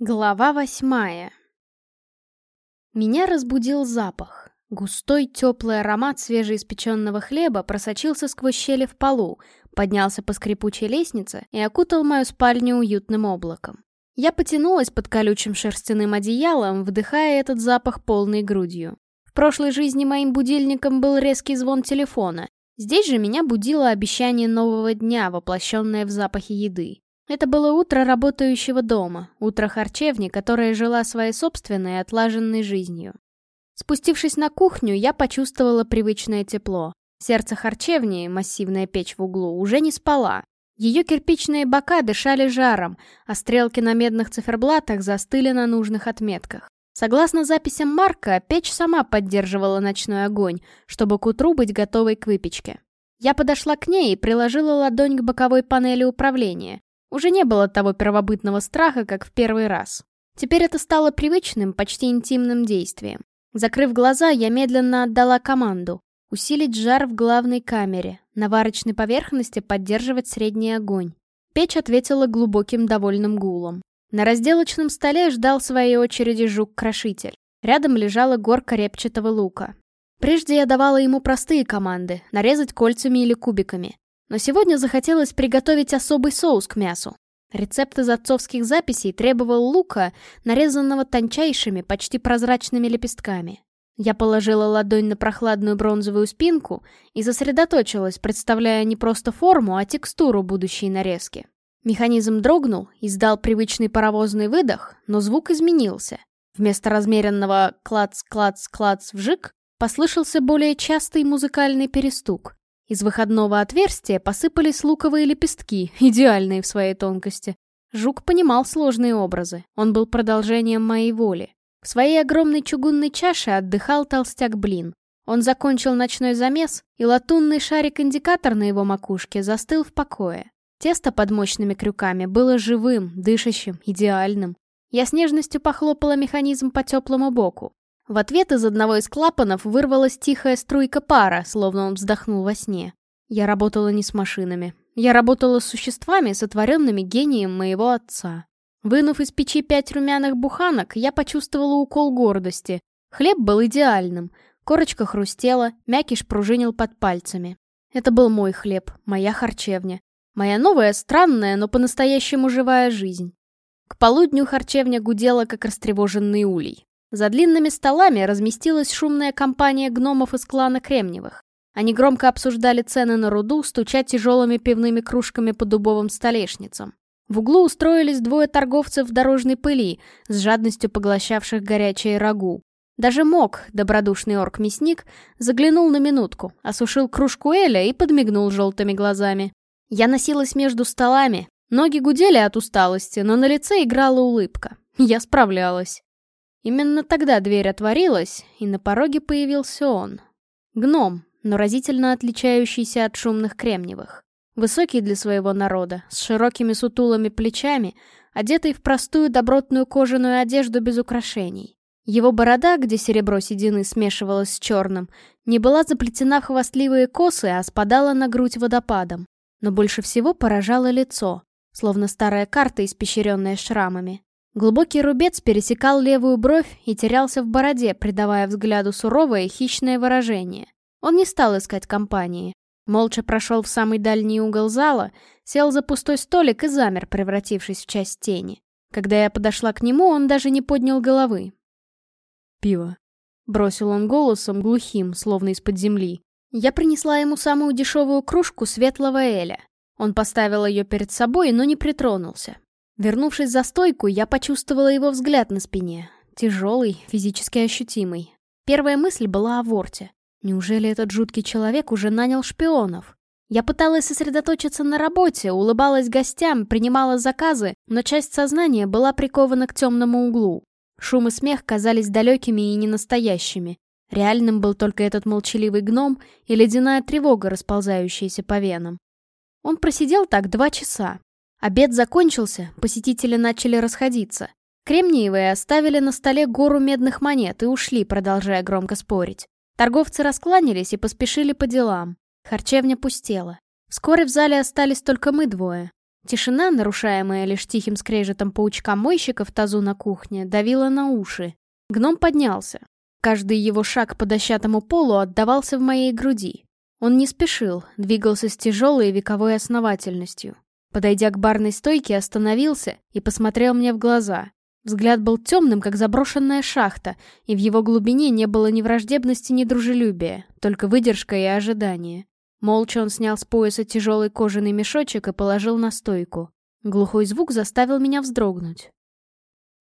Глава восьмая Меня разбудил запах. Густой теплый аромат свежеиспеченного хлеба просочился сквозь щели в полу, поднялся по скрипучей лестнице и окутал мою спальню уютным облаком. Я потянулась под колючим шерстяным одеялом, вдыхая этот запах полной грудью. В прошлой жизни моим будильником был резкий звон телефона. Здесь же меня будило обещание нового дня, воплощенное в запахе еды. Это было утро работающего дома, утро харчевни, которая жила своей собственной отлаженной жизнью. Спустившись на кухню, я почувствовала привычное тепло. Сердце харчевни, массивная печь в углу, уже не спала. Ее кирпичные бока дышали жаром, а стрелки на медных циферблатах застыли на нужных отметках. Согласно записям Марка, печь сама поддерживала ночной огонь, чтобы к утру быть готовой к выпечке. Я подошла к ней и приложила ладонь к боковой панели управления. Уже не было того первобытного страха, как в первый раз. Теперь это стало привычным, почти интимным действием. Закрыв глаза, я медленно отдала команду. Усилить жар в главной камере, на варочной поверхности поддерживать средний огонь. Печь ответила глубоким довольным гулом. На разделочном столе ждал своей очереди жук-крошитель. Рядом лежала горка репчатого лука. Прежде я давала ему простые команды — нарезать кольцами или кубиками. Но сегодня захотелось приготовить особый соус к мясу. Рецепт из отцовских записей требовал лука, нарезанного тончайшими, почти прозрачными лепестками. Я положила ладонь на прохладную бронзовую спинку и сосредоточилась, представляя не просто форму, а текстуру будущей нарезки. Механизм дрогнул, издал привычный паровозный выдох, но звук изменился. Вместо размеренного «клац-клац-клац-вжик» послышался более частый музыкальный перестук. Из выходного отверстия посыпались луковые лепестки, идеальные в своей тонкости. Жук понимал сложные образы, он был продолжением моей воли. В своей огромной чугунной чаше отдыхал толстяк-блин. Он закончил ночной замес, и латунный шарик-индикатор на его макушке застыл в покое. Тесто под мощными крюками было живым, дышащим, идеальным. Я с нежностью похлопала механизм по теплому боку. В ответ из одного из клапанов вырвалась тихая струйка пара, словно он вздохнул во сне. Я работала не с машинами. Я работала с существами, сотворенными гением моего отца. Вынув из печи пять румяных буханок, я почувствовала укол гордости. Хлеб был идеальным. Корочка хрустела, мякиш пружинил под пальцами. Это был мой хлеб, моя харчевня. Моя новая, странная, но по-настоящему живая жизнь. К полудню харчевня гудела, как растревоженный улей. За длинными столами разместилась шумная компания гномов из клана Кремниевых. Они громко обсуждали цены на руду, стуча тяжелыми пивными кружками по дубовым столешницам. В углу устроились двое торговцев в дорожной пыли, с жадностью поглощавших горячее рагу. Даже Мок, добродушный орк-мясник, заглянул на минутку, осушил кружку Эля и подмигнул желтыми глазами. Я носилась между столами, ноги гудели от усталости, но на лице играла улыбка. Я справлялась. Именно тогда дверь отворилась, и на пороге появился он. Гном, но разительно отличающийся от шумных кремниевых. Высокий для своего народа, с широкими сутулыми плечами, одетый в простую добротную кожаную одежду без украшений. Его борода, где серебро седины смешивалось с черным, не была заплетена в хвастливые косы, а спадала на грудь водопадом. Но больше всего поражало лицо, словно старая карта, испещренная шрамами. Глубокий рубец пересекал левую бровь и терялся в бороде, придавая взгляду суровое хищное выражение. Он не стал искать компании. Молча прошел в самый дальний угол зала, сел за пустой столик и замер, превратившись в часть тени. Когда я подошла к нему, он даже не поднял головы. «Пиво», — бросил он голосом, глухим, словно из-под земли. Я принесла ему самую дешевую кружку светлого эля. Он поставил ее перед собой, но не притронулся. Вернувшись за стойку, я почувствовала его взгляд на спине. Тяжелый, физически ощутимый. Первая мысль была о Ворте. Неужели этот жуткий человек уже нанял шпионов? Я пыталась сосредоточиться на работе, улыбалась гостям, принимала заказы, но часть сознания была прикована к темному углу. Шум и смех казались далекими и ненастоящими. Реальным был только этот молчаливый гном и ледяная тревога, расползающаяся по венам. Он просидел так два часа, Обед закончился, посетители начали расходиться. Кремниевые оставили на столе гору медных монет и ушли, продолжая громко спорить. Торговцы раскланялись и поспешили по делам. Харчевня пустела. Вскоре в зале остались только мы двое. Тишина, нарушаемая лишь тихим скрежетом паучка-мойщика в тазу на кухне, давила на уши. Гном поднялся. Каждый его шаг по дощатому полу отдавался в моей груди. Он не спешил, двигался с тяжелой вековой основательностью. Подойдя к барной стойке, остановился и посмотрел мне в глаза. Взгляд был темным, как заброшенная шахта, и в его глубине не было ни враждебности, ни дружелюбия, только выдержка и ожидание. Молча он снял с пояса тяжелый кожаный мешочек и положил на стойку. Глухой звук заставил меня вздрогнуть.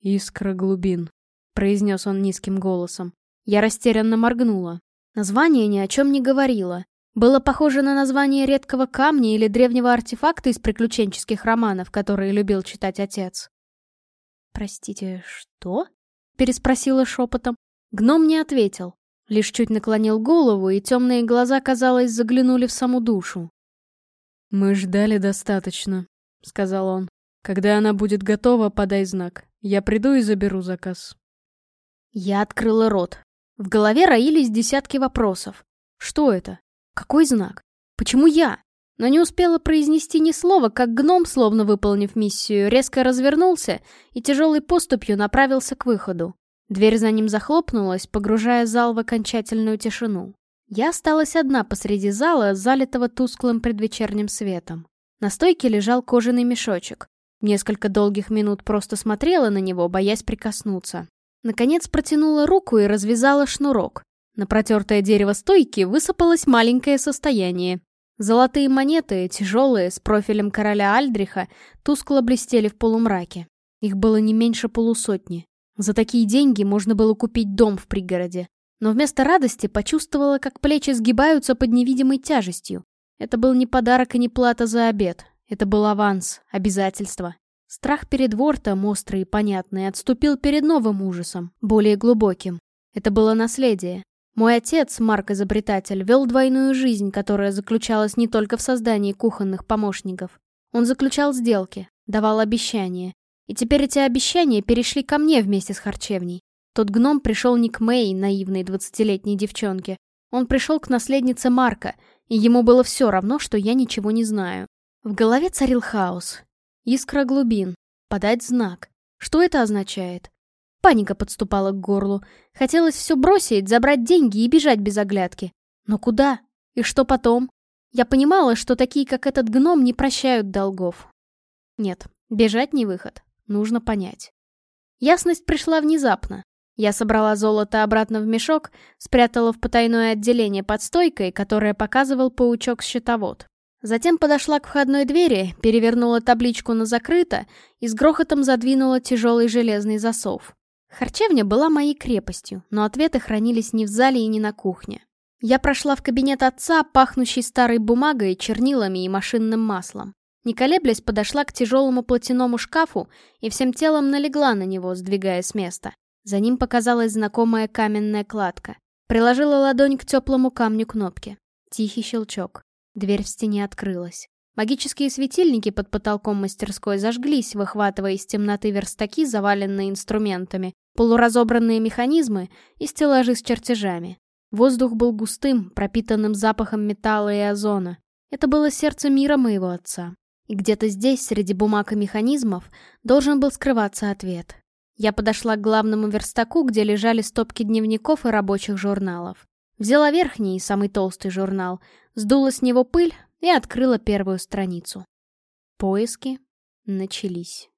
«Искра глубин», — произнес он низким голосом. Я растерянно моргнула. Название ни о чем не говорило. Было похоже на название редкого камня или древнего артефакта из приключенческих романов, которые любил читать отец. «Простите, что?» — переспросила шепотом. Гном не ответил, лишь чуть наклонил голову, и темные глаза, казалось, заглянули в саму душу. «Мы ждали достаточно», — сказал он. «Когда она будет готова, подай знак. Я приду и заберу заказ». Я открыла рот. В голове роились десятки вопросов. Что это? Какой знак? Почему я? Но не успела произнести ни слова, как гном, словно выполнив миссию, резко развернулся и тяжелой поступью направился к выходу. Дверь за ним захлопнулась, погружая зал в окончательную тишину. Я осталась одна посреди зала, залитого тусклым предвечерним светом. На стойке лежал кожаный мешочек. Несколько долгих минут просто смотрела на него, боясь прикоснуться. Наконец протянула руку и развязала шнурок. На протертое дерево стойки высыпалось маленькое состояние. Золотые монеты, тяжелые, с профилем короля Альдриха, тускло блестели в полумраке. Их было не меньше полусотни. За такие деньги можно было купить дом в пригороде. Но вместо радости почувствовала, как плечи сгибаются под невидимой тяжестью. Это был не подарок и не плата за обед. Это был аванс, обязательство. Страх перед Вортом, острый и понятный, отступил перед новым ужасом, более глубоким. Это было наследие, мой отец, Марк-изобретатель, вел двойную жизнь, которая заключалась не только в создании кухонных помощников. Он заключал сделки, давал обещания. И теперь эти обещания перешли ко мне вместе с харчевней. Тот гном пришел не к Мэй, наивной двадцатилетней девчонке. Он пришел к наследнице Марка, и ему было все равно, что я ничего не знаю. В голове царил хаос. Искра глубин. Подать знак. Что это означает? Паника подступала к горлу. Хотелось все бросить, забрать деньги и бежать без оглядки. Но куда? И что потом? Я понимала, что такие, как этот гном, не прощают долгов. Нет, бежать не выход. Нужно понять. Ясность пришла внезапно. Я собрала золото обратно в мешок, спрятала в потайное отделение под стойкой, которое показывал паучок-счетовод. Затем подошла к входной двери, перевернула табличку на «закрыто» и с грохотом задвинула тяжелый железный засов. Харчевня была моей крепостью, но ответы хранились не в зале и не на кухне. Я прошла в кабинет отца, пахнущий старой бумагой, чернилами и машинным маслом. Не колеблясь, подошла к тяжелому платяному шкафу и всем телом налегла на него, сдвигая с места. За ним показалась знакомая каменная кладка. Приложила ладонь к теплому камню кнопки. Тихий щелчок. Дверь в стене открылась. Магические светильники под потолком мастерской зажглись, выхватывая из темноты верстаки, заваленные инструментами, полуразобранные механизмы и стеллажи с чертежами. Воздух был густым, пропитанным запахом металла и озона. Это было сердце мира моего отца. И где-то здесь, среди бумаг и механизмов, должен был скрываться ответ. Я подошла к главному верстаку, где лежали стопки дневников и рабочих журналов. Взяла верхний, самый толстый журнал, сдула с него пыль, и открыла первую страницу. Поиски начались.